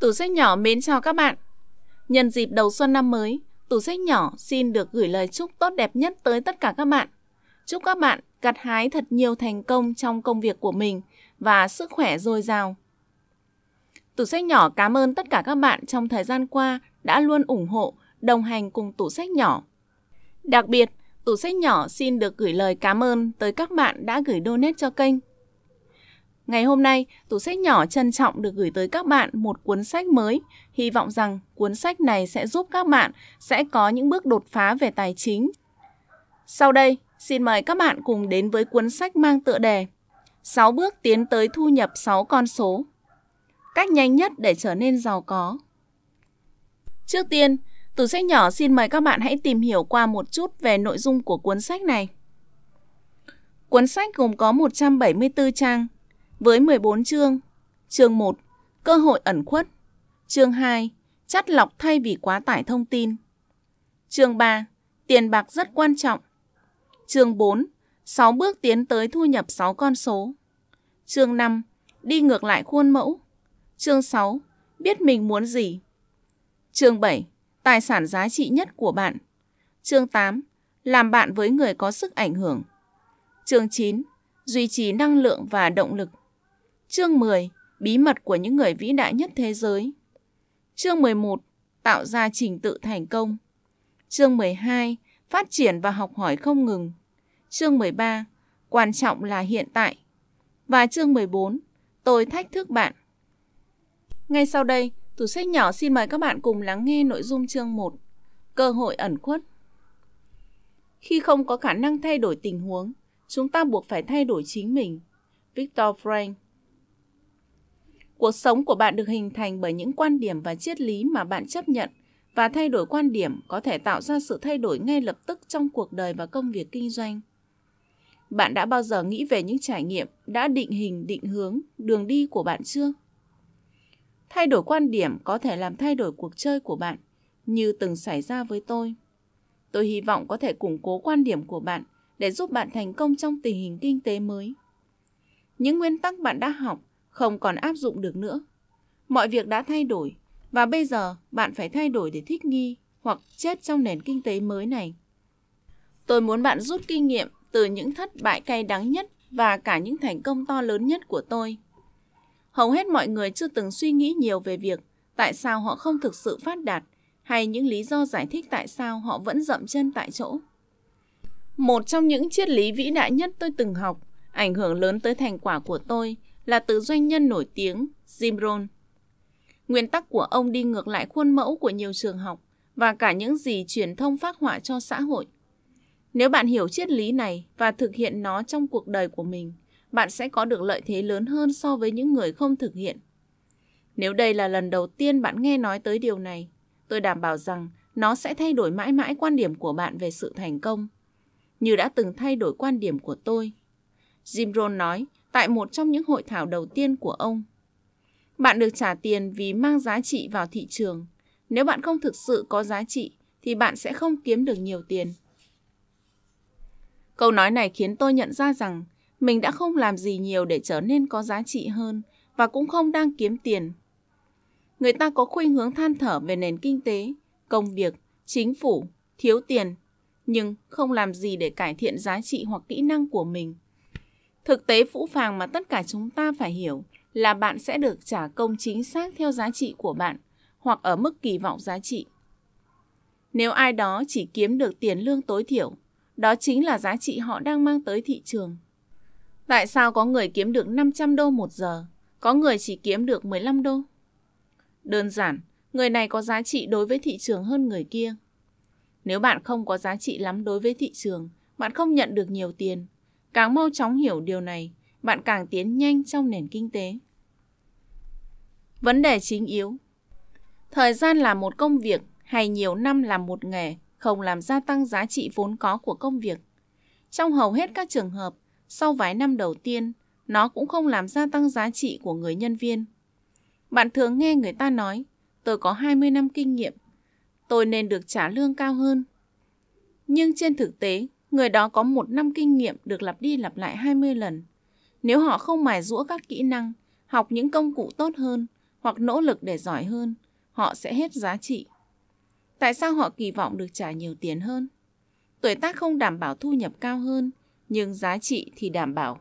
Tủ sách nhỏ mến chào các bạn. Nhân dịp đầu xuân năm mới, tủ sách nhỏ xin được gửi lời chúc tốt đẹp nhất tới tất cả các bạn. Chúc các bạn gặt hái thật nhiều thành công trong công việc của mình và sức khỏe dồi dào. Tủ sách nhỏ cảm ơn tất cả các bạn trong thời gian qua đã luôn ủng hộ, đồng hành cùng tủ sách nhỏ. Đặc biệt, tủ sách nhỏ xin được gửi lời cảm ơn tới các bạn đã gửi donate cho kênh. Ngày hôm nay, tủ sách nhỏ trân trọng được gửi tới các bạn một cuốn sách mới. Hy vọng rằng cuốn sách này sẽ giúp các bạn sẽ có những bước đột phá về tài chính. Sau đây, xin mời các bạn cùng đến với cuốn sách mang tựa đề 6 bước tiến tới thu nhập 6 con số. Cách nhanh nhất để trở nên giàu có. Trước tiên, tủ sách nhỏ xin mời các bạn hãy tìm hiểu qua một chút về nội dung của cuốn sách này. Cuốn sách gồm có 174 trang với 14 chương. Chương 1. Cơ hội ẩn khuất. Chương 2. Chắt lọc thay vì quá tải thông tin. Chương 3. Tiền bạc rất quan trọng. Chương 4. 6 bước tiến tới thu nhập 6 con số. Chương 5. Đi ngược lại khuôn mẫu. Chương 6. Biết mình muốn gì. Chương 7. Tài sản giá trị nhất của bạn. Chương 8. Làm bạn với người có sức ảnh hưởng. Chương 9. Duy trì năng lượng và động lực. Chương 10. Bí mật của những người vĩ đại nhất thế giới. Chương 11. Tạo ra trình tự thành công. Chương 12. Phát triển và học hỏi không ngừng. Chương 13. Quan trọng là hiện tại. Và chương 14. Tôi thách thức bạn. Ngay sau đây, tủ sách nhỏ xin mời các bạn cùng lắng nghe nội dung chương 1. Cơ hội ẩn khuất. Khi không có khả năng thay đổi tình huống, chúng ta buộc phải thay đổi chính mình. Victor Frank Cuộc sống của bạn được hình thành bởi những quan điểm và triết lý mà bạn chấp nhận và thay đổi quan điểm có thể tạo ra sự thay đổi ngay lập tức trong cuộc đời và công việc kinh doanh. Bạn đã bao giờ nghĩ về những trải nghiệm đã định hình, định hướng, đường đi của bạn chưa? Thay đổi quan điểm có thể làm thay đổi cuộc chơi của bạn, như từng xảy ra với tôi. Tôi hy vọng có thể củng cố quan điểm của bạn để giúp bạn thành công trong tình hình kinh tế mới. Những nguyên tắc bạn đã học không còn áp dụng được nữa. Mọi việc đã thay đổi và bây giờ bạn phải thay đổi để thích nghi hoặc chết trong nền kinh tế mới này. Tôi muốn bạn rút kinh nghiệm từ những thất bại cay đắng nhất và cả những thành công to lớn nhất của tôi. Hầu hết mọi người chưa từng suy nghĩ nhiều về việc tại sao họ không thực sự phát đạt hay những lý do giải thích tại sao họ vẫn dậm chân tại chỗ. Một trong những triết lý vĩ đại nhất tôi từng học, ảnh hưởng lớn tới thành quả của tôi là từ doanh nhân nổi tiếng Jim Rohn. Nguyên tắc của ông đi ngược lại khuôn mẫu của nhiều trường học và cả những gì truyền thông phát họa cho xã hội. Nếu bạn hiểu triết lý này và thực hiện nó trong cuộc đời của mình, bạn sẽ có được lợi thế lớn hơn so với những người không thực hiện. Nếu đây là lần đầu tiên bạn nghe nói tới điều này, tôi đảm bảo rằng nó sẽ thay đổi mãi mãi quan điểm của bạn về sự thành công, như đã từng thay đổi quan điểm của tôi. Jim Rohn nói, tại một trong những hội thảo đầu tiên của ông. Bạn được trả tiền vì mang giá trị vào thị trường. Nếu bạn không thực sự có giá trị thì bạn sẽ không kiếm được nhiều tiền. Câu nói này khiến tôi nhận ra rằng mình đã không làm gì nhiều để trở nên có giá trị hơn và cũng không đang kiếm tiền. Người ta có khuynh hướng than thở về nền kinh tế, công việc, chính phủ, thiếu tiền, nhưng không làm gì để cải thiện giá trị hoặc kỹ năng của mình. Thực tế phũ phàng mà tất cả chúng ta phải hiểu là bạn sẽ được trả công chính xác theo giá trị của bạn hoặc ở mức kỳ vọng giá trị. Nếu ai đó chỉ kiếm được tiền lương tối thiểu, đó chính là giá trị họ đang mang tới thị trường. Tại sao có người kiếm được 500 đô một giờ, có người chỉ kiếm được 15 đô? Đơn giản, người này có giá trị đối với thị trường hơn người kia. Nếu bạn không có giá trị lắm đối với thị trường, bạn không nhận được nhiều tiền, Càng mau chóng hiểu điều này, bạn càng tiến nhanh trong nền kinh tế. Vấn đề chính yếu Thời gian là một công việc hay nhiều năm làm một nghề không làm gia tăng giá trị vốn có của công việc. Trong hầu hết các trường hợp, sau vài năm đầu tiên, nó cũng không làm gia tăng giá trị của người nhân viên. Bạn thường nghe người ta nói, tôi có 20 năm kinh nghiệm, tôi nên được trả lương cao hơn. Nhưng trên thực tế, Người đó có một năm kinh nghiệm được lặp đi lặp lại 20 lần. Nếu họ không mài rũa các kỹ năng, học những công cụ tốt hơn, hoặc nỗ lực để giỏi hơn, họ sẽ hết giá trị. Tại sao họ kỳ vọng được trả nhiều tiền hơn? Tuổi tác không đảm bảo thu nhập cao hơn, nhưng giá trị thì đảm bảo.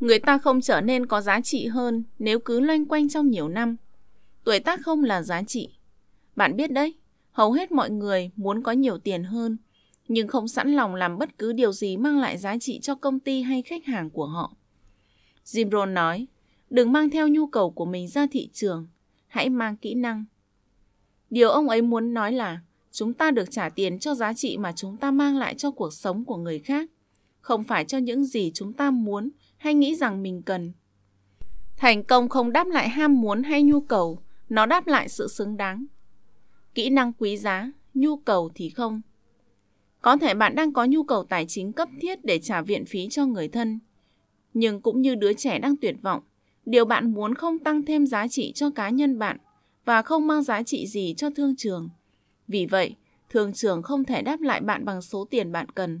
Người ta không trở nên có giá trị hơn nếu cứ loanh quanh trong nhiều năm. Tuổi tác không là giá trị. Bạn biết đấy, hầu hết mọi người muốn có nhiều tiền hơn, nhưng không sẵn lòng làm bất cứ điều gì mang lại giá trị cho công ty hay khách hàng của họ. Jim Rohn nói, đừng mang theo nhu cầu của mình ra thị trường, hãy mang kỹ năng. Điều ông ấy muốn nói là chúng ta được trả tiền cho giá trị mà chúng ta mang lại cho cuộc sống của người khác, không phải cho những gì chúng ta muốn hay nghĩ rằng mình cần. Thành công không đáp lại ham muốn hay nhu cầu, nó đáp lại sự xứng đáng. Kỹ năng quý giá, nhu cầu thì không. Có thể bạn đang có nhu cầu tài chính cấp thiết để trả viện phí cho người thân. Nhưng cũng như đứa trẻ đang tuyệt vọng, điều bạn muốn không tăng thêm giá trị cho cá nhân bạn và không mang giá trị gì cho thương trường. Vì vậy, thương trường không thể đáp lại bạn bằng số tiền bạn cần.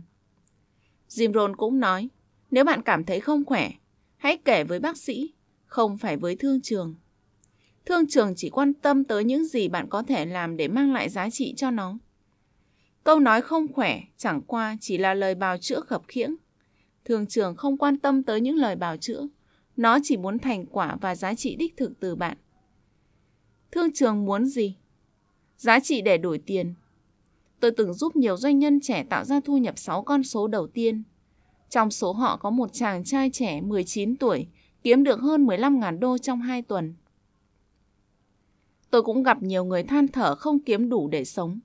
Jim Rohn cũng nói, nếu bạn cảm thấy không khỏe, hãy kể với bác sĩ, không phải với thương trường. Thương trường chỉ quan tâm tới những gì bạn có thể làm để mang lại giá trị cho nó. Câu nói không khỏe chẳng qua chỉ là lời bào chữa khập khiễng. Thương trường không quan tâm tới những lời bào chữa. Nó chỉ muốn thành quả và giá trị đích thực từ bạn. Thương trường muốn gì? Giá trị để đổi tiền. Tôi từng giúp nhiều doanh nhân trẻ tạo ra thu nhập 6 con số đầu tiên. Trong số họ có một chàng trai trẻ 19 tuổi, kiếm được hơn 15.000 đô trong 2 tuần. Tôi cũng gặp nhiều người than thở không kiếm đủ để sống.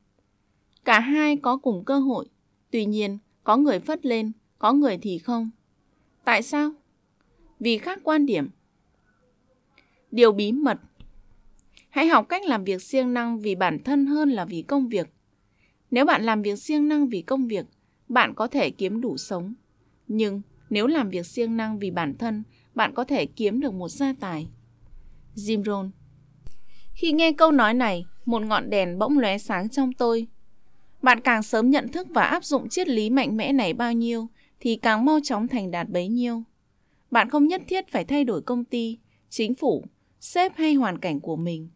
Cả hai có cùng cơ hội, tuy nhiên có người phất lên, có người thì không. Tại sao? Vì khác quan điểm. Điều bí mật Hãy học cách làm việc siêng năng vì bản thân hơn là vì công việc. Nếu bạn làm việc siêng năng vì công việc, bạn có thể kiếm đủ sống. Nhưng nếu làm việc siêng năng vì bản thân, bạn có thể kiếm được một gia tài. Jim Rohn Khi nghe câu nói này, một ngọn đèn bỗng lóe sáng trong tôi. Bạn càng sớm nhận thức và áp dụng triết lý mạnh mẽ này bao nhiêu, thì càng mau chóng thành đạt bấy nhiêu. Bạn không nhất thiết phải thay đổi công ty, chính phủ, sếp hay hoàn cảnh của mình.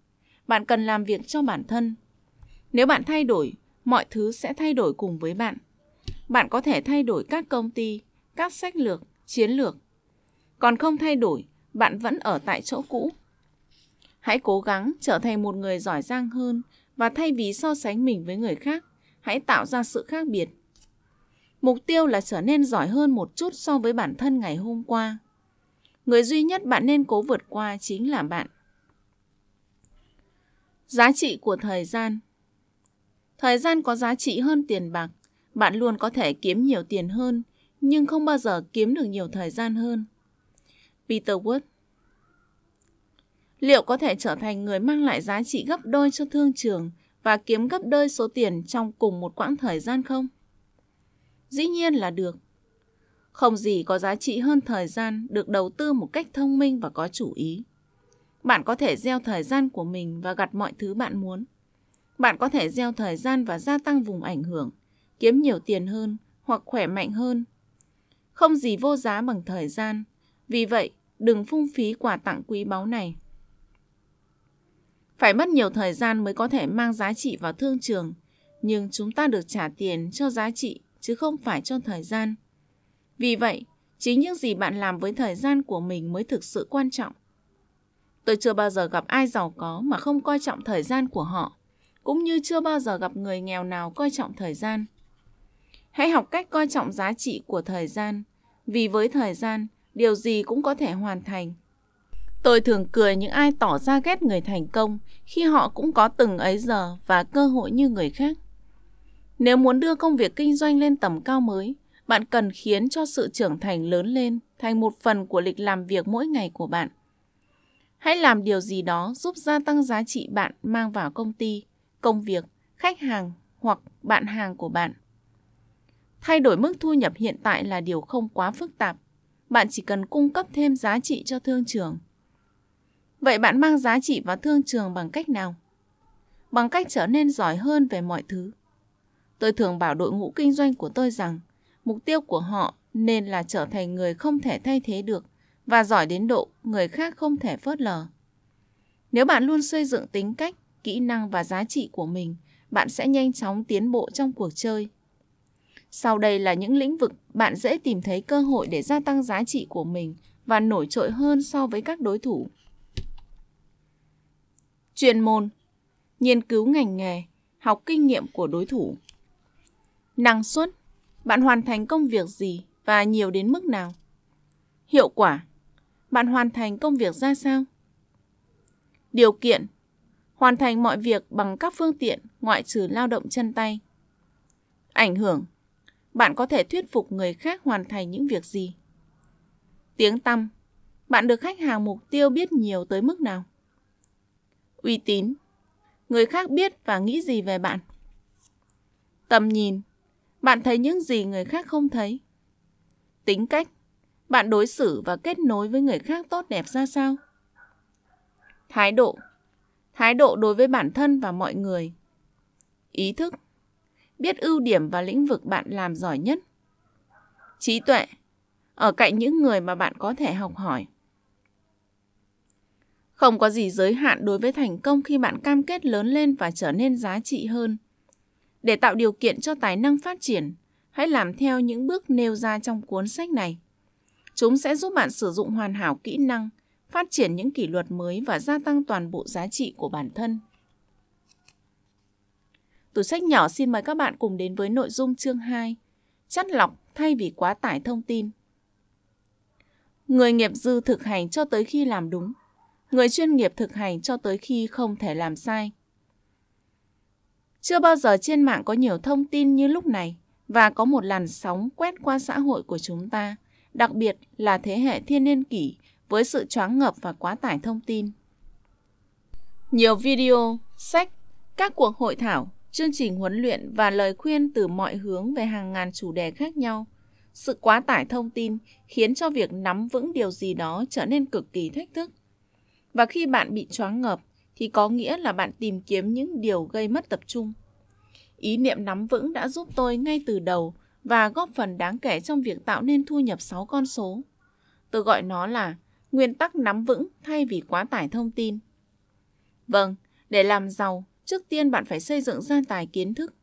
Bạn cần làm việc cho bản thân. Nếu bạn thay đổi, mọi thứ sẽ thay đổi cùng với bạn. Bạn có thể thay đổi các công ty, các sách lược, chiến lược. Còn không thay đổi, bạn vẫn ở tại chỗ cũ. Hãy cố gắng trở thành một người giỏi giang hơn và thay vì so sánh mình với người khác, hãy tạo ra sự khác biệt. Mục tiêu là trở nên giỏi hơn một chút so với bản thân ngày hôm qua. Người duy nhất bạn nên cố vượt qua chính là bạn. Giá trị của thời gian Thời gian có giá trị hơn tiền bạc. Bạn luôn có thể kiếm nhiều tiền hơn, nhưng không bao giờ kiếm được nhiều thời gian hơn. Peter Wood Liệu có thể trở thành người mang lại giá trị gấp đôi cho thương trường và kiếm gấp đôi số tiền trong cùng một quãng thời gian không? Dĩ nhiên là được. Không gì có giá trị hơn thời gian được đầu tư một cách thông minh và có chủ ý. Bạn có thể gieo thời gian của mình và gặt mọi thứ bạn muốn. Bạn có thể gieo thời gian và gia tăng vùng ảnh hưởng, kiếm nhiều tiền hơn hoặc khỏe mạnh hơn. Không gì vô giá bằng thời gian, vì vậy đừng phung phí quà tặng quý báu này. Phải mất nhiều thời gian mới có thể mang giá trị vào thương trường, nhưng chúng ta được trả tiền cho giá trị chứ không phải cho thời gian. Vì vậy, chính những gì bạn làm với thời gian của mình mới thực sự quan trọng. Tôi chưa bao giờ gặp ai giàu có mà không coi trọng thời gian của họ, cũng như chưa bao giờ gặp người nghèo nào coi trọng thời gian. Hãy học cách coi trọng giá trị của thời gian, vì với thời gian, điều gì cũng có thể hoàn thành. Tôi thường cười những ai tỏ ra ghét người thành công khi họ cũng có từng ấy giờ và cơ hội như người khác. Nếu muốn đưa công việc kinh doanh lên tầm cao mới, bạn cần khiến cho sự trưởng thành lớn lên thành một phần của lịch làm việc mỗi ngày của bạn. Hãy làm điều gì đó giúp gia tăng giá trị bạn mang vào công ty, công việc, khách hàng hoặc bạn hàng của bạn. Thay đổi mức thu nhập hiện tại là điều không quá phức tạp. Bạn chỉ cần cung cấp thêm giá trị cho thương trường. Vậy bạn mang giá trị vào thương trường bằng cách nào? Bằng cách trở nên giỏi hơn về mọi thứ. Tôi thường bảo đội ngũ kinh doanh của tôi rằng mục tiêu của họ nên là trở thành người không thể thay thế được và giỏi đến độ người khác không thể phớt lờ. Nếu bạn luôn xây dựng tính cách, kỹ năng và giá trị của mình, bạn sẽ nhanh chóng tiến bộ trong cuộc chơi. Sau đây là những lĩnh vực bạn dễ tìm thấy cơ hội để gia tăng giá trị của mình và nổi trội hơn so với các đối thủ. Chuyên môn Nghiên cứu ngành nghề, học kinh nghiệm của đối thủ. Năng suất Bạn hoàn thành công việc gì và nhiều đến mức nào? Hiệu quả Bạn hoàn thành công việc ra sao? Điều kiện Hoàn thành mọi việc bằng các phương tiện ngoại trừ lao động chân tay. Ảnh hưởng Bạn có thể thuyết phục người khác hoàn thành những việc gì? Tiếng tăm Bạn được khách hàng mục tiêu biết nhiều tới mức nào? Uy tín. Người khác biết và nghĩ gì về bạn? Tầm nhìn. Bạn thấy những gì người khác không thấy? Tính cách. Bạn đối xử và kết nối với người khác tốt đẹp ra sao? Thái độ. Thái độ đối với bản thân và mọi người. Ý thức. Biết ưu điểm và lĩnh vực bạn làm giỏi nhất. Trí tuệ. Ở cạnh những người mà bạn có thể học hỏi không có gì giới hạn đối với thành công khi bạn cam kết lớn lên và trở nên giá trị hơn. Để tạo điều kiện cho tài năng phát triển, hãy làm theo những bước nêu ra trong cuốn sách này. Chúng sẽ giúp bạn sử dụng hoàn hảo kỹ năng, phát triển những kỷ luật mới và gia tăng toàn bộ giá trị của bản thân. Tủ sách nhỏ xin mời các bạn cùng đến với nội dung chương 2, chắt lọc thay vì quá tải thông tin. Người nghiệp dư thực hành cho tới khi làm đúng người chuyên nghiệp thực hành cho tới khi không thể làm sai. Chưa bao giờ trên mạng có nhiều thông tin như lúc này và có một làn sóng quét qua xã hội của chúng ta, đặc biệt là thế hệ thiên niên kỷ với sự choáng ngợp và quá tải thông tin. Nhiều video, sách, các cuộc hội thảo, chương trình huấn luyện và lời khuyên từ mọi hướng về hàng ngàn chủ đề khác nhau. Sự quá tải thông tin khiến cho việc nắm vững điều gì đó trở nên cực kỳ thách thức. Và khi bạn bị choáng ngợp thì có nghĩa là bạn tìm kiếm những điều gây mất tập trung. Ý niệm nắm vững đã giúp tôi ngay từ đầu và góp phần đáng kể trong việc tạo nên thu nhập 6 con số. Tôi gọi nó là nguyên tắc nắm vững thay vì quá tải thông tin. Vâng, để làm giàu, trước tiên bạn phải xây dựng gia tài kiến thức.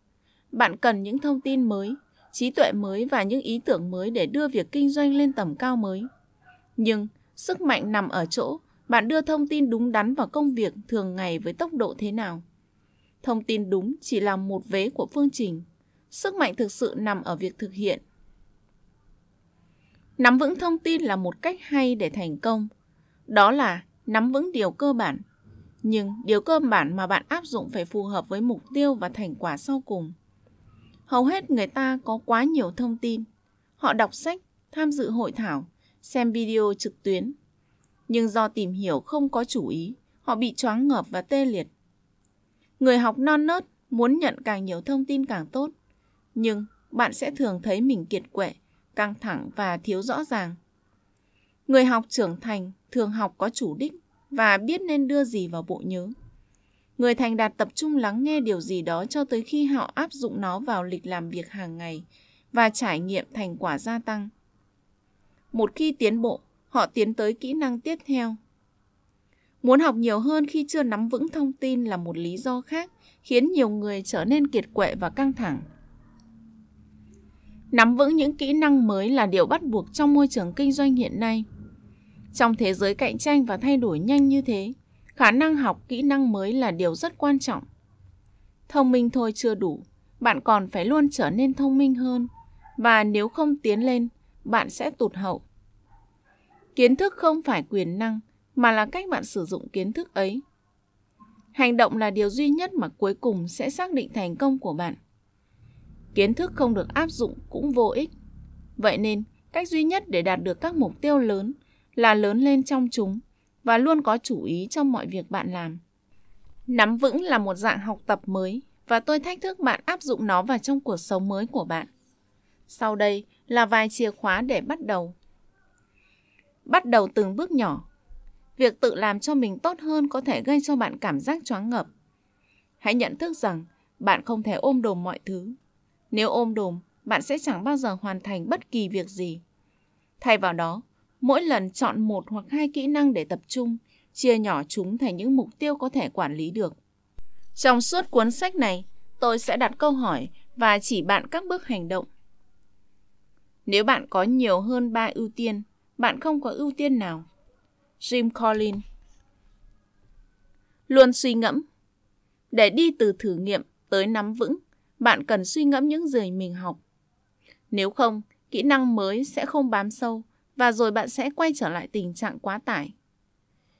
Bạn cần những thông tin mới, trí tuệ mới và những ý tưởng mới để đưa việc kinh doanh lên tầm cao mới. Nhưng sức mạnh nằm ở chỗ bạn đưa thông tin đúng đắn vào công việc thường ngày với tốc độ thế nào? Thông tin đúng chỉ là một vế của phương trình. Sức mạnh thực sự nằm ở việc thực hiện. Nắm vững thông tin là một cách hay để thành công. Đó là nắm vững điều cơ bản. Nhưng điều cơ bản mà bạn áp dụng phải phù hợp với mục tiêu và thành quả sau cùng. Hầu hết người ta có quá nhiều thông tin. Họ đọc sách, tham dự hội thảo, xem video trực tuyến, nhưng do tìm hiểu không có chủ ý, họ bị choáng ngợp và tê liệt. Người học non nớt muốn nhận càng nhiều thông tin càng tốt, nhưng bạn sẽ thường thấy mình kiệt quệ, căng thẳng và thiếu rõ ràng. Người học trưởng thành thường học có chủ đích và biết nên đưa gì vào bộ nhớ. Người thành đạt tập trung lắng nghe điều gì đó cho tới khi họ áp dụng nó vào lịch làm việc hàng ngày và trải nghiệm thành quả gia tăng. Một khi tiến bộ, họ tiến tới kỹ năng tiếp theo. Muốn học nhiều hơn khi chưa nắm vững thông tin là một lý do khác khiến nhiều người trở nên kiệt quệ và căng thẳng. Nắm vững những kỹ năng mới là điều bắt buộc trong môi trường kinh doanh hiện nay. Trong thế giới cạnh tranh và thay đổi nhanh như thế, khả năng học kỹ năng mới là điều rất quan trọng. Thông minh thôi chưa đủ, bạn còn phải luôn trở nên thông minh hơn và nếu không tiến lên, bạn sẽ tụt hậu. Kiến thức không phải quyền năng, mà là cách bạn sử dụng kiến thức ấy. Hành động là điều duy nhất mà cuối cùng sẽ xác định thành công của bạn. Kiến thức không được áp dụng cũng vô ích. Vậy nên, cách duy nhất để đạt được các mục tiêu lớn là lớn lên trong chúng và luôn có chủ ý trong mọi việc bạn làm. Nắm vững là một dạng học tập mới và tôi thách thức bạn áp dụng nó vào trong cuộc sống mới của bạn. Sau đây là vài chìa khóa để bắt đầu Bắt đầu từng bước nhỏ. Việc tự làm cho mình tốt hơn có thể gây cho bạn cảm giác choáng ngợp. Hãy nhận thức rằng bạn không thể ôm đồm mọi thứ. Nếu ôm đồm, bạn sẽ chẳng bao giờ hoàn thành bất kỳ việc gì. Thay vào đó, mỗi lần chọn một hoặc hai kỹ năng để tập trung, chia nhỏ chúng thành những mục tiêu có thể quản lý được. Trong suốt cuốn sách này, tôi sẽ đặt câu hỏi và chỉ bạn các bước hành động. Nếu bạn có nhiều hơn 3 ưu tiên, bạn không có ưu tiên nào. Jim Collins Luôn suy ngẫm. Để đi từ thử nghiệm tới nắm vững, bạn cần suy ngẫm những gì mình học. Nếu không, kỹ năng mới sẽ không bám sâu và rồi bạn sẽ quay trở lại tình trạng quá tải.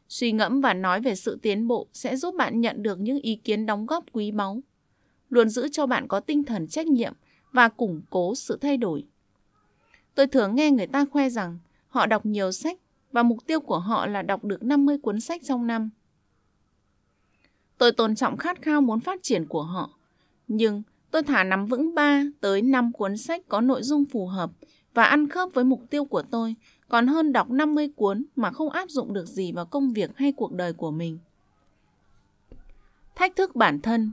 Suy ngẫm và nói về sự tiến bộ sẽ giúp bạn nhận được những ý kiến đóng góp quý báu, luôn giữ cho bạn có tinh thần trách nhiệm và củng cố sự thay đổi. Tôi thường nghe người ta khoe rằng họ đọc nhiều sách và mục tiêu của họ là đọc được 50 cuốn sách trong năm. Tôi tôn trọng khát khao muốn phát triển của họ, nhưng tôi thả nắm vững 3 tới 5 cuốn sách có nội dung phù hợp và ăn khớp với mục tiêu của tôi còn hơn đọc 50 cuốn mà không áp dụng được gì vào công việc hay cuộc đời của mình. Thách thức bản thân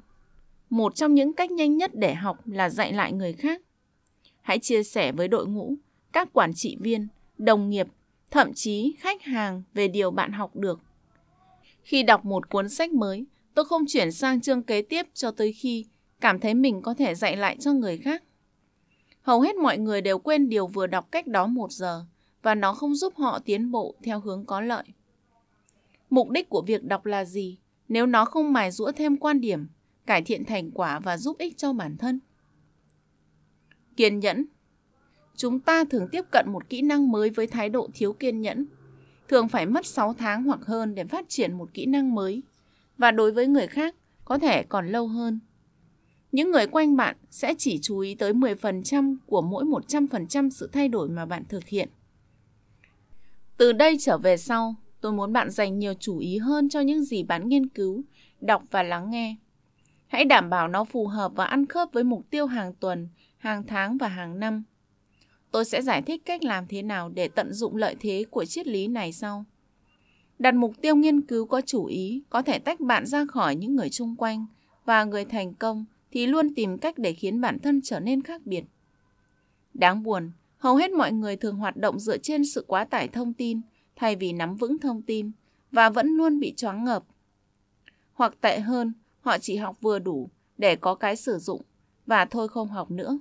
Một trong những cách nhanh nhất để học là dạy lại người khác. Hãy chia sẻ với đội ngũ, các quản trị viên, đồng nghiệp, thậm chí khách hàng về điều bạn học được. Khi đọc một cuốn sách mới, tôi không chuyển sang chương kế tiếp cho tới khi cảm thấy mình có thể dạy lại cho người khác. Hầu hết mọi người đều quên điều vừa đọc cách đó một giờ và nó không giúp họ tiến bộ theo hướng có lợi. Mục đích của việc đọc là gì nếu nó không mài rũa thêm quan điểm, cải thiện thành quả và giúp ích cho bản thân? Kiên nhẫn Chúng ta thường tiếp cận một kỹ năng mới với thái độ thiếu kiên nhẫn. Thường phải mất 6 tháng hoặc hơn để phát triển một kỹ năng mới. Và đối với người khác, có thể còn lâu hơn. Những người quanh bạn sẽ chỉ chú ý tới 10% của mỗi 100% sự thay đổi mà bạn thực hiện. Từ đây trở về sau, tôi muốn bạn dành nhiều chú ý hơn cho những gì bạn nghiên cứu, đọc và lắng nghe. Hãy đảm bảo nó phù hợp và ăn khớp với mục tiêu hàng tuần, hàng tháng và hàng năm. Tôi sẽ giải thích cách làm thế nào để tận dụng lợi thế của triết lý này sau. Đặt mục tiêu nghiên cứu có chủ ý có thể tách bạn ra khỏi những người chung quanh và người thành công thì luôn tìm cách để khiến bản thân trở nên khác biệt. Đáng buồn, hầu hết mọi người thường hoạt động dựa trên sự quá tải thông tin thay vì nắm vững thông tin và vẫn luôn bị choáng ngợp. Hoặc tệ hơn, họ chỉ học vừa đủ để có cái sử dụng và thôi không học nữa.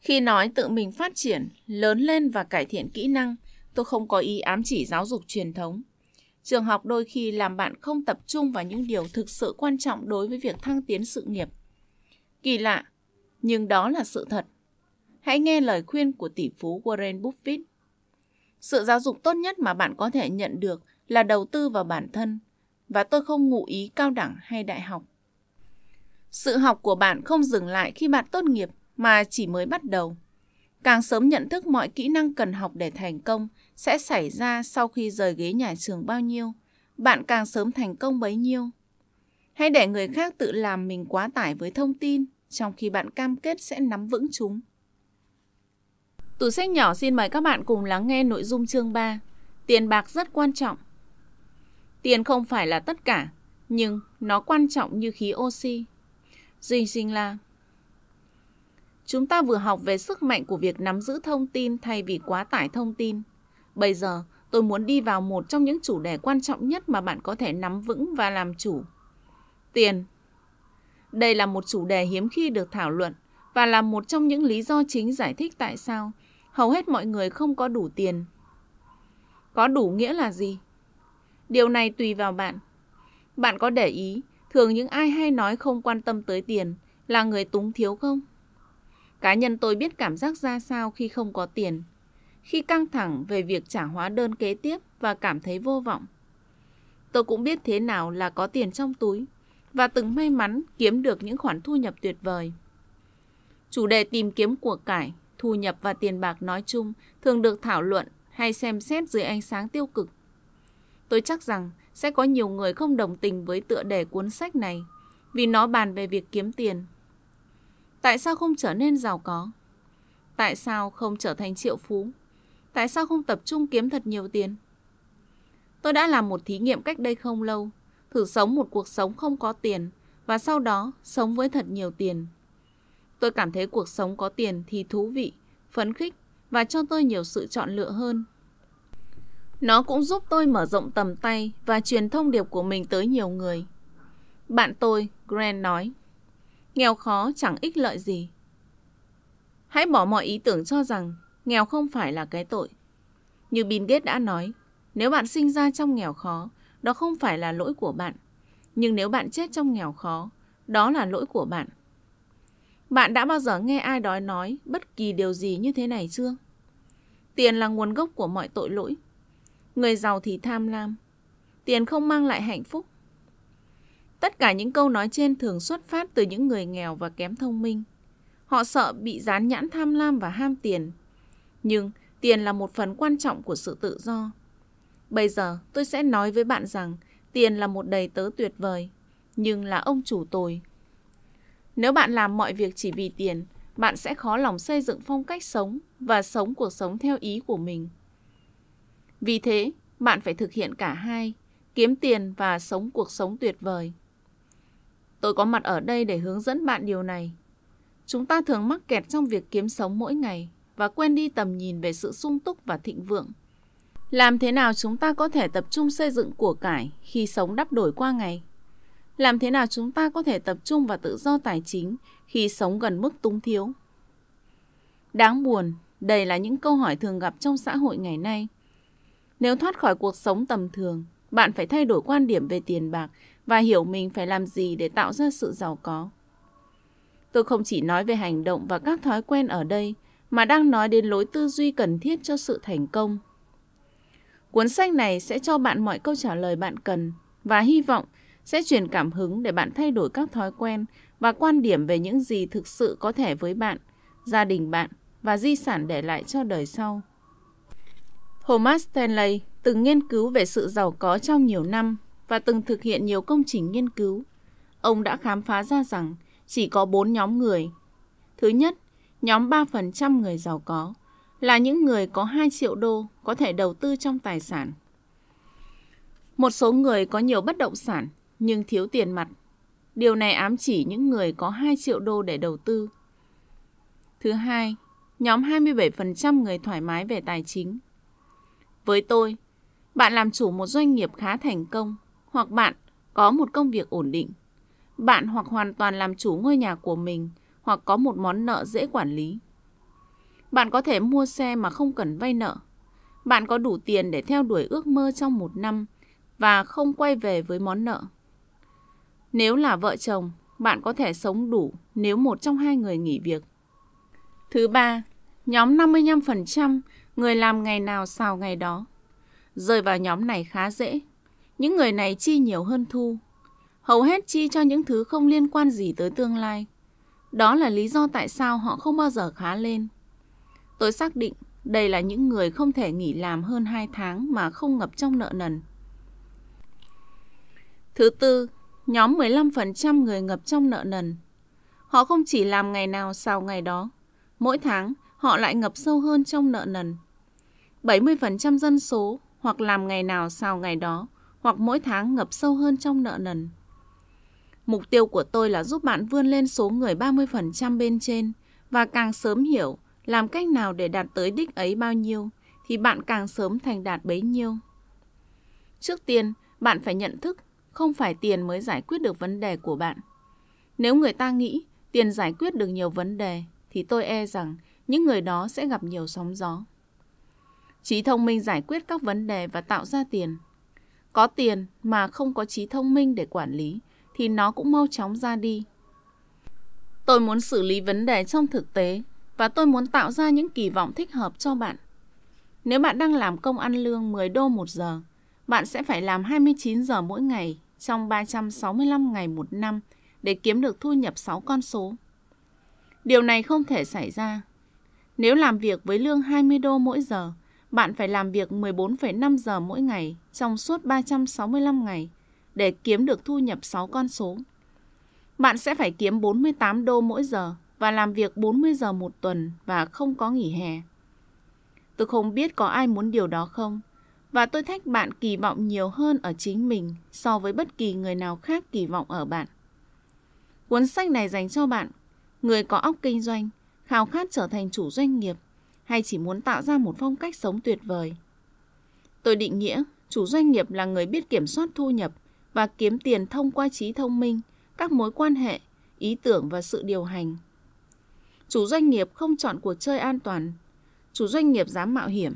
Khi nói tự mình phát triển, lớn lên và cải thiện kỹ năng, tôi không có ý ám chỉ giáo dục truyền thống. Trường học đôi khi làm bạn không tập trung vào những điều thực sự quan trọng đối với việc thăng tiến sự nghiệp. Kỳ lạ, nhưng đó là sự thật. Hãy nghe lời khuyên của tỷ phú Warren Buffett. Sự giáo dục tốt nhất mà bạn có thể nhận được là đầu tư vào bản thân, và tôi không ngụ ý cao đẳng hay đại học. Sự học của bạn không dừng lại khi bạn tốt nghiệp mà chỉ mới bắt đầu. Càng sớm nhận thức mọi kỹ năng cần học để thành công sẽ xảy ra sau khi rời ghế nhà trường bao nhiêu, bạn càng sớm thành công bấy nhiêu. Hãy để người khác tự làm mình quá tải với thông tin, trong khi bạn cam kết sẽ nắm vững chúng. Tủ sách nhỏ xin mời các bạn cùng lắng nghe nội dung chương 3. Tiền bạc rất quan trọng. Tiền không phải là tất cả, nhưng nó quan trọng như khí oxy. Dinh sinh là Chúng ta vừa học về sức mạnh của việc nắm giữ thông tin thay vì quá tải thông tin. Bây giờ, tôi muốn đi vào một trong những chủ đề quan trọng nhất mà bạn có thể nắm vững và làm chủ. Tiền. Đây là một chủ đề hiếm khi được thảo luận và là một trong những lý do chính giải thích tại sao hầu hết mọi người không có đủ tiền. Có đủ nghĩa là gì? Điều này tùy vào bạn. Bạn có để ý, thường những ai hay nói không quan tâm tới tiền là người túng thiếu không? Cá nhân tôi biết cảm giác ra sao khi không có tiền. Khi căng thẳng về việc trả hóa đơn kế tiếp và cảm thấy vô vọng. Tôi cũng biết thế nào là có tiền trong túi và từng may mắn kiếm được những khoản thu nhập tuyệt vời. Chủ đề tìm kiếm của cải, thu nhập và tiền bạc nói chung thường được thảo luận hay xem xét dưới ánh sáng tiêu cực. Tôi chắc rằng sẽ có nhiều người không đồng tình với tựa đề cuốn sách này vì nó bàn về việc kiếm tiền Tại sao không trở nên giàu có? Tại sao không trở thành triệu phú? Tại sao không tập trung kiếm thật nhiều tiền? Tôi đã làm một thí nghiệm cách đây không lâu, thử sống một cuộc sống không có tiền và sau đó sống với thật nhiều tiền. Tôi cảm thấy cuộc sống có tiền thì thú vị, phấn khích và cho tôi nhiều sự chọn lựa hơn. Nó cũng giúp tôi mở rộng tầm tay và truyền thông điệp của mình tới nhiều người. Bạn tôi, Grant nói, nghèo khó chẳng ích lợi gì. Hãy bỏ mọi ý tưởng cho rằng nghèo không phải là cái tội. Như Bill Gates đã nói, nếu bạn sinh ra trong nghèo khó, đó không phải là lỗi của bạn. Nhưng nếu bạn chết trong nghèo khó, đó là lỗi của bạn. Bạn đã bao giờ nghe ai đó nói bất kỳ điều gì như thế này chưa? Tiền là nguồn gốc của mọi tội lỗi. Người giàu thì tham lam. Tiền không mang lại hạnh phúc. Tất cả những câu nói trên thường xuất phát từ những người nghèo và kém thông minh. Họ sợ bị dán nhãn tham lam và ham tiền. Nhưng tiền là một phần quan trọng của sự tự do. Bây giờ tôi sẽ nói với bạn rằng tiền là một đầy tớ tuyệt vời, nhưng là ông chủ tồi. Nếu bạn làm mọi việc chỉ vì tiền, bạn sẽ khó lòng xây dựng phong cách sống và sống cuộc sống theo ý của mình. Vì thế, bạn phải thực hiện cả hai, kiếm tiền và sống cuộc sống tuyệt vời. Tôi có mặt ở đây để hướng dẫn bạn điều này. Chúng ta thường mắc kẹt trong việc kiếm sống mỗi ngày và quên đi tầm nhìn về sự sung túc và thịnh vượng. Làm thế nào chúng ta có thể tập trung xây dựng của cải khi sống đắp đổi qua ngày? Làm thế nào chúng ta có thể tập trung vào tự do tài chính khi sống gần mức túng thiếu? Đáng buồn, đây là những câu hỏi thường gặp trong xã hội ngày nay. Nếu thoát khỏi cuộc sống tầm thường, bạn phải thay đổi quan điểm về tiền bạc và hiểu mình phải làm gì để tạo ra sự giàu có. Tôi không chỉ nói về hành động và các thói quen ở đây, mà đang nói đến lối tư duy cần thiết cho sự thành công. Cuốn sách này sẽ cho bạn mọi câu trả lời bạn cần và hy vọng sẽ truyền cảm hứng để bạn thay đổi các thói quen và quan điểm về những gì thực sự có thể với bạn, gia đình bạn và di sản để lại cho đời sau. Thomas Stanley từng nghiên cứu về sự giàu có trong nhiều năm và từng thực hiện nhiều công trình nghiên cứu. Ông đã khám phá ra rằng chỉ có 4 nhóm người. Thứ nhất, nhóm 3% người giàu có là những người có 2 triệu đô có thể đầu tư trong tài sản. Một số người có nhiều bất động sản nhưng thiếu tiền mặt. Điều này ám chỉ những người có 2 triệu đô để đầu tư. Thứ hai, nhóm 27% người thoải mái về tài chính. Với tôi, bạn làm chủ một doanh nghiệp khá thành công hoặc bạn có một công việc ổn định. Bạn hoặc hoàn toàn làm chủ ngôi nhà của mình hoặc có một món nợ dễ quản lý. Bạn có thể mua xe mà không cần vay nợ. Bạn có đủ tiền để theo đuổi ước mơ trong một năm và không quay về với món nợ. Nếu là vợ chồng, bạn có thể sống đủ nếu một trong hai người nghỉ việc. Thứ ba, nhóm 55% người làm ngày nào xào ngày đó. Rơi vào nhóm này khá dễ. Những người này chi nhiều hơn thu. Hầu hết chi cho những thứ không liên quan gì tới tương lai. Đó là lý do tại sao họ không bao giờ khá lên. Tôi xác định đây là những người không thể nghỉ làm hơn 2 tháng mà không ngập trong nợ nần. Thứ tư, nhóm 15% người ngập trong nợ nần. Họ không chỉ làm ngày nào sau ngày đó, mỗi tháng họ lại ngập sâu hơn trong nợ nần. 70% dân số hoặc làm ngày nào sau ngày đó, hoặc mỗi tháng ngập sâu hơn trong nợ nần. Mục tiêu của tôi là giúp bạn vươn lên số người 30% bên trên và càng sớm hiểu làm cách nào để đạt tới đích ấy bao nhiêu thì bạn càng sớm thành đạt bấy nhiêu. Trước tiên, bạn phải nhận thức không phải tiền mới giải quyết được vấn đề của bạn. Nếu người ta nghĩ tiền giải quyết được nhiều vấn đề thì tôi e rằng những người đó sẽ gặp nhiều sóng gió. Trí thông minh giải quyết các vấn đề và tạo ra tiền. Có tiền mà không có trí thông minh để quản lý thì nó cũng mau chóng ra đi. Tôi muốn xử lý vấn đề trong thực tế và tôi muốn tạo ra những kỳ vọng thích hợp cho bạn. Nếu bạn đang làm công ăn lương 10 đô một giờ, bạn sẽ phải làm 29 giờ mỗi ngày trong 365 ngày một năm để kiếm được thu nhập 6 con số. Điều này không thể xảy ra. Nếu làm việc với lương 20 đô mỗi giờ, bạn phải làm việc 14,5 giờ mỗi ngày trong suốt 365 ngày để kiếm được thu nhập 6 con số. Bạn sẽ phải kiếm 48 đô mỗi giờ và làm việc 40 giờ một tuần và không có nghỉ hè. Tôi không biết có ai muốn điều đó không, và tôi thách bạn kỳ vọng nhiều hơn ở chính mình so với bất kỳ người nào khác kỳ vọng ở bạn. Cuốn sách này dành cho bạn, người có óc kinh doanh, khao khát trở thành chủ doanh nghiệp hay chỉ muốn tạo ra một phong cách sống tuyệt vời. Tôi định nghĩa, chủ doanh nghiệp là người biết kiểm soát thu nhập và kiếm tiền thông qua trí thông minh, các mối quan hệ, ý tưởng và sự điều hành. Chủ doanh nghiệp không chọn cuộc chơi an toàn. Chủ doanh nghiệp dám mạo hiểm.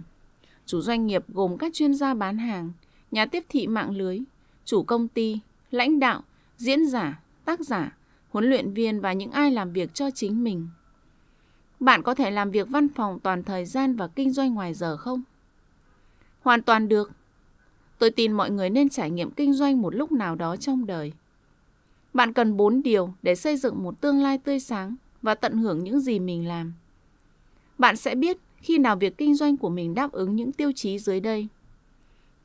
Chủ doanh nghiệp gồm các chuyên gia bán hàng, nhà tiếp thị mạng lưới, chủ công ty, lãnh đạo, diễn giả, tác giả, huấn luyện viên và những ai làm việc cho chính mình. Bạn có thể làm việc văn phòng toàn thời gian và kinh doanh ngoài giờ không? Hoàn toàn được. Tôi tin mọi người nên trải nghiệm kinh doanh một lúc nào đó trong đời. Bạn cần 4 điều để xây dựng một tương lai tươi sáng và tận hưởng những gì mình làm. Bạn sẽ biết khi nào việc kinh doanh của mình đáp ứng những tiêu chí dưới đây.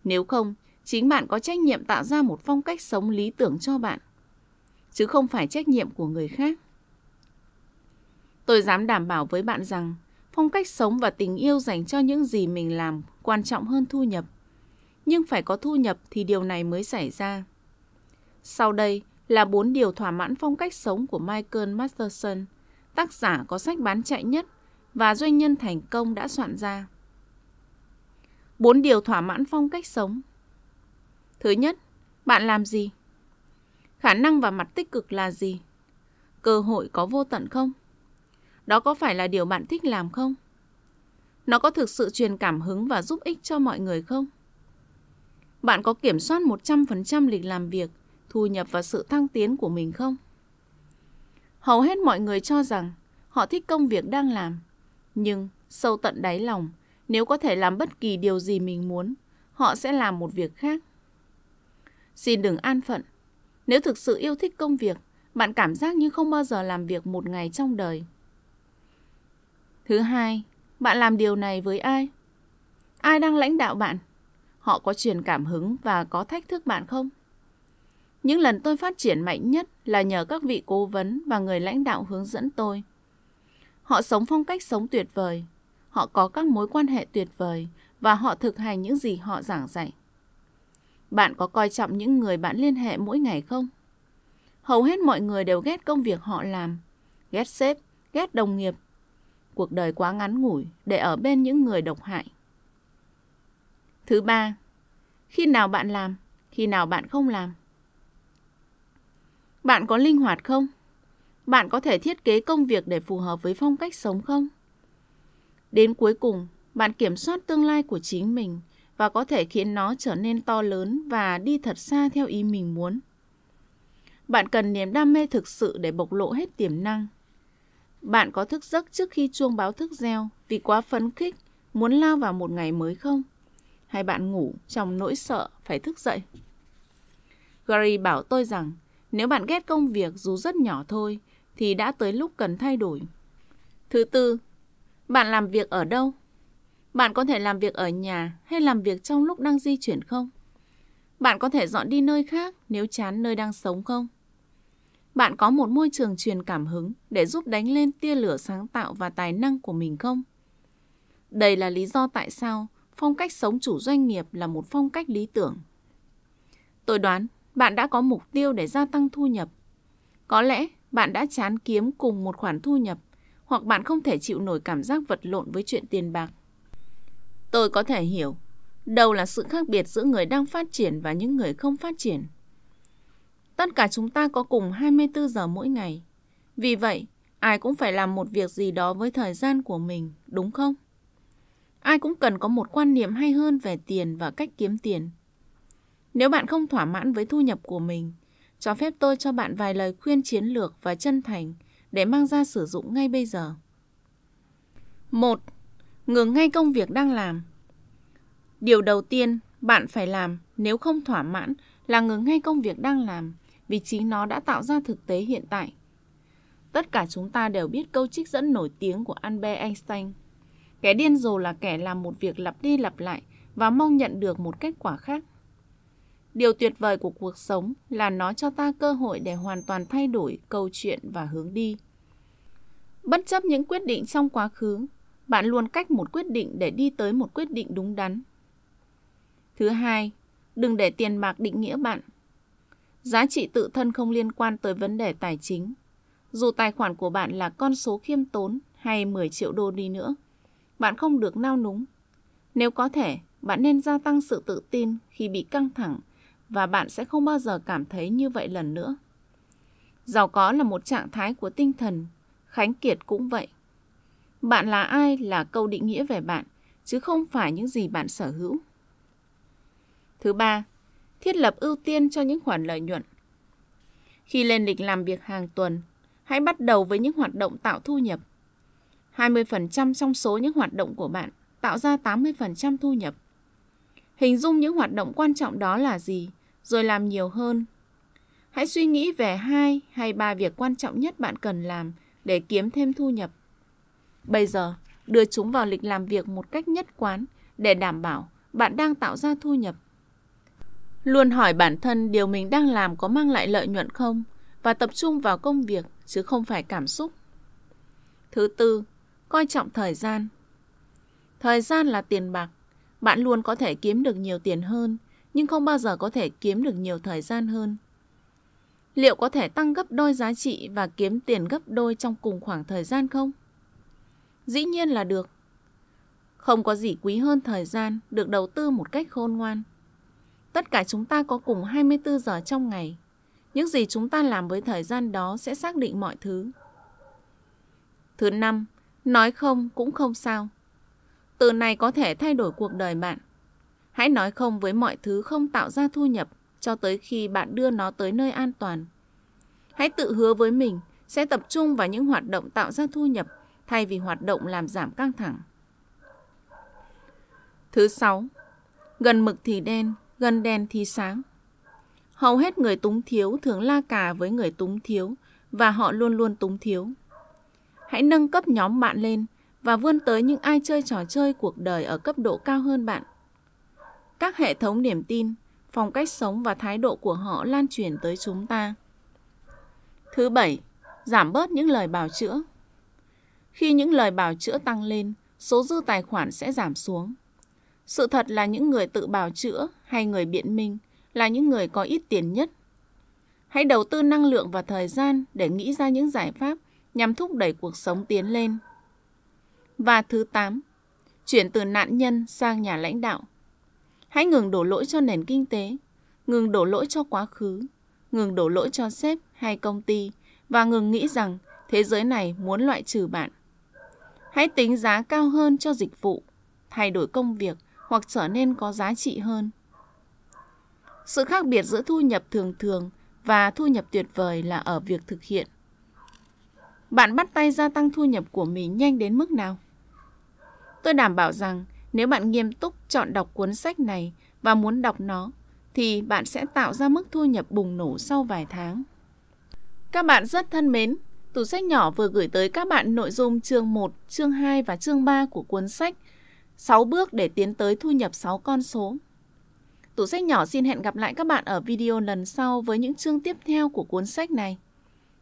Nếu không, chính bạn có trách nhiệm tạo ra một phong cách sống lý tưởng cho bạn, chứ không phải trách nhiệm của người khác. Tôi dám đảm bảo với bạn rằng phong cách sống và tình yêu dành cho những gì mình làm quan trọng hơn thu nhập. Nhưng phải có thu nhập thì điều này mới xảy ra. Sau đây là bốn điều thỏa mãn phong cách sống của Michael Masterson, tác giả có sách bán chạy nhất và doanh nhân thành công đã soạn ra. Bốn điều thỏa mãn phong cách sống. Thứ nhất, bạn làm gì? Khả năng và mặt tích cực là gì? Cơ hội có vô tận không? Đó có phải là điều bạn thích làm không? Nó có thực sự truyền cảm hứng và giúp ích cho mọi người không? Bạn có kiểm soát 100% lịch làm việc, thu nhập và sự thăng tiến của mình không? Hầu hết mọi người cho rằng họ thích công việc đang làm. Nhưng sâu tận đáy lòng, nếu có thể làm bất kỳ điều gì mình muốn, họ sẽ làm một việc khác. Xin đừng an phận. Nếu thực sự yêu thích công việc, bạn cảm giác như không bao giờ làm việc một ngày trong đời. Thứ hai, bạn làm điều này với ai? Ai đang lãnh đạo bạn? Họ có truyền cảm hứng và có thách thức bạn không? Những lần tôi phát triển mạnh nhất là nhờ các vị cố vấn và người lãnh đạo hướng dẫn tôi. Họ sống phong cách sống tuyệt vời, họ có các mối quan hệ tuyệt vời và họ thực hành những gì họ giảng dạy. Bạn có coi trọng những người bạn liên hệ mỗi ngày không? Hầu hết mọi người đều ghét công việc họ làm, ghét sếp, ghét đồng nghiệp cuộc đời quá ngắn ngủi để ở bên những người độc hại. Thứ ba, khi nào bạn làm, khi nào bạn không làm. Bạn có linh hoạt không? Bạn có thể thiết kế công việc để phù hợp với phong cách sống không? Đến cuối cùng, bạn kiểm soát tương lai của chính mình và có thể khiến nó trở nên to lớn và đi thật xa theo ý mình muốn. Bạn cần niềm đam mê thực sự để bộc lộ hết tiềm năng. Bạn có thức giấc trước khi chuông báo thức reo vì quá phấn khích, muốn lao vào một ngày mới không? Hay bạn ngủ trong nỗi sợ phải thức dậy? Gary bảo tôi rằng nếu bạn ghét công việc dù rất nhỏ thôi thì đã tới lúc cần thay đổi. Thứ tư, bạn làm việc ở đâu? Bạn có thể làm việc ở nhà hay làm việc trong lúc đang di chuyển không? Bạn có thể dọn đi nơi khác nếu chán nơi đang sống không? Bạn có một môi trường truyền cảm hứng để giúp đánh lên tia lửa sáng tạo và tài năng của mình không? Đây là lý do tại sao phong cách sống chủ doanh nghiệp là một phong cách lý tưởng. Tôi đoán bạn đã có mục tiêu để gia tăng thu nhập. Có lẽ bạn đã chán kiếm cùng một khoản thu nhập, hoặc bạn không thể chịu nổi cảm giác vật lộn với chuyện tiền bạc. Tôi có thể hiểu đâu là sự khác biệt giữa người đang phát triển và những người không phát triển. Tất cả chúng ta có cùng 24 giờ mỗi ngày. Vì vậy, ai cũng phải làm một việc gì đó với thời gian của mình, đúng không? Ai cũng cần có một quan niệm hay hơn về tiền và cách kiếm tiền. Nếu bạn không thỏa mãn với thu nhập của mình, cho phép tôi cho bạn vài lời khuyên chiến lược và chân thành để mang ra sử dụng ngay bây giờ. 1. Ngừng ngay công việc đang làm. Điều đầu tiên bạn phải làm nếu không thỏa mãn là ngừng ngay công việc đang làm vì chính nó đã tạo ra thực tế hiện tại. Tất cả chúng ta đều biết câu trích dẫn nổi tiếng của Albert Einstein. Kẻ điên rồ là kẻ làm một việc lặp đi lặp lại và mong nhận được một kết quả khác. Điều tuyệt vời của cuộc sống là nó cho ta cơ hội để hoàn toàn thay đổi câu chuyện và hướng đi. Bất chấp những quyết định trong quá khứ, bạn luôn cách một quyết định để đi tới một quyết định đúng đắn. Thứ hai, đừng để tiền bạc định nghĩa bạn. Giá trị tự thân không liên quan tới vấn đề tài chính. Dù tài khoản của bạn là con số khiêm tốn hay 10 triệu đô đi nữa, bạn không được nao núng. Nếu có thể, bạn nên gia tăng sự tự tin khi bị căng thẳng và bạn sẽ không bao giờ cảm thấy như vậy lần nữa. Giàu có là một trạng thái của tinh thần, Khánh Kiệt cũng vậy. Bạn là ai là câu định nghĩa về bạn, chứ không phải những gì bạn sở hữu. Thứ ba, thiết lập ưu tiên cho những khoản lợi nhuận. Khi lên lịch làm việc hàng tuần, hãy bắt đầu với những hoạt động tạo thu nhập. 20% trong số những hoạt động của bạn tạo ra 80% thu nhập. Hình dung những hoạt động quan trọng đó là gì, rồi làm nhiều hơn. Hãy suy nghĩ về hai hay ba việc quan trọng nhất bạn cần làm để kiếm thêm thu nhập. Bây giờ, đưa chúng vào lịch làm việc một cách nhất quán để đảm bảo bạn đang tạo ra thu nhập. Luôn hỏi bản thân điều mình đang làm có mang lại lợi nhuận không và tập trung vào công việc chứ không phải cảm xúc. Thứ tư, coi trọng thời gian. Thời gian là tiền bạc. Bạn luôn có thể kiếm được nhiều tiền hơn, nhưng không bao giờ có thể kiếm được nhiều thời gian hơn. Liệu có thể tăng gấp đôi giá trị và kiếm tiền gấp đôi trong cùng khoảng thời gian không? Dĩ nhiên là được. Không có gì quý hơn thời gian được đầu tư một cách khôn ngoan. Tất cả chúng ta có cùng 24 giờ trong ngày. Những gì chúng ta làm với thời gian đó sẽ xác định mọi thứ. Thứ năm, nói không cũng không sao. Từ này có thể thay đổi cuộc đời bạn. Hãy nói không với mọi thứ không tạo ra thu nhập cho tới khi bạn đưa nó tới nơi an toàn. Hãy tự hứa với mình sẽ tập trung vào những hoạt động tạo ra thu nhập thay vì hoạt động làm giảm căng thẳng. Thứ sáu, gần mực thì đen, gần đèn thì sáng. Hầu hết người túng thiếu thường la cà với người túng thiếu và họ luôn luôn túng thiếu. Hãy nâng cấp nhóm bạn lên và vươn tới những ai chơi trò chơi cuộc đời ở cấp độ cao hơn bạn. Các hệ thống niềm tin, phong cách sống và thái độ của họ lan truyền tới chúng ta. Thứ bảy, giảm bớt những lời bào chữa. Khi những lời bào chữa tăng lên, số dư tài khoản sẽ giảm xuống. Sự thật là những người tự bào chữa hay người biện minh là những người có ít tiền nhất. Hãy đầu tư năng lượng và thời gian để nghĩ ra những giải pháp nhằm thúc đẩy cuộc sống tiến lên. Và thứ 8, chuyển từ nạn nhân sang nhà lãnh đạo. Hãy ngừng đổ lỗi cho nền kinh tế, ngừng đổ lỗi cho quá khứ, ngừng đổ lỗi cho sếp hay công ty và ngừng nghĩ rằng thế giới này muốn loại trừ bạn. Hãy tính giá cao hơn cho dịch vụ, thay đổi công việc hoặc trở nên có giá trị hơn. Sự khác biệt giữa thu nhập thường thường và thu nhập tuyệt vời là ở việc thực hiện. Bạn bắt tay gia tăng thu nhập của mình nhanh đến mức nào? Tôi đảm bảo rằng nếu bạn nghiêm túc chọn đọc cuốn sách này và muốn đọc nó, thì bạn sẽ tạo ra mức thu nhập bùng nổ sau vài tháng. Các bạn rất thân mến, Tủ sách nhỏ vừa gửi tới các bạn nội dung chương 1, chương 2 và chương 3 của cuốn sách 6 bước để tiến tới thu nhập 6 con số. Tủ sách nhỏ xin hẹn gặp lại các bạn ở video lần sau với những chương tiếp theo của cuốn sách này.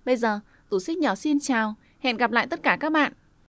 Bây giờ, tủ sách nhỏ xin chào, hẹn gặp lại tất cả các bạn.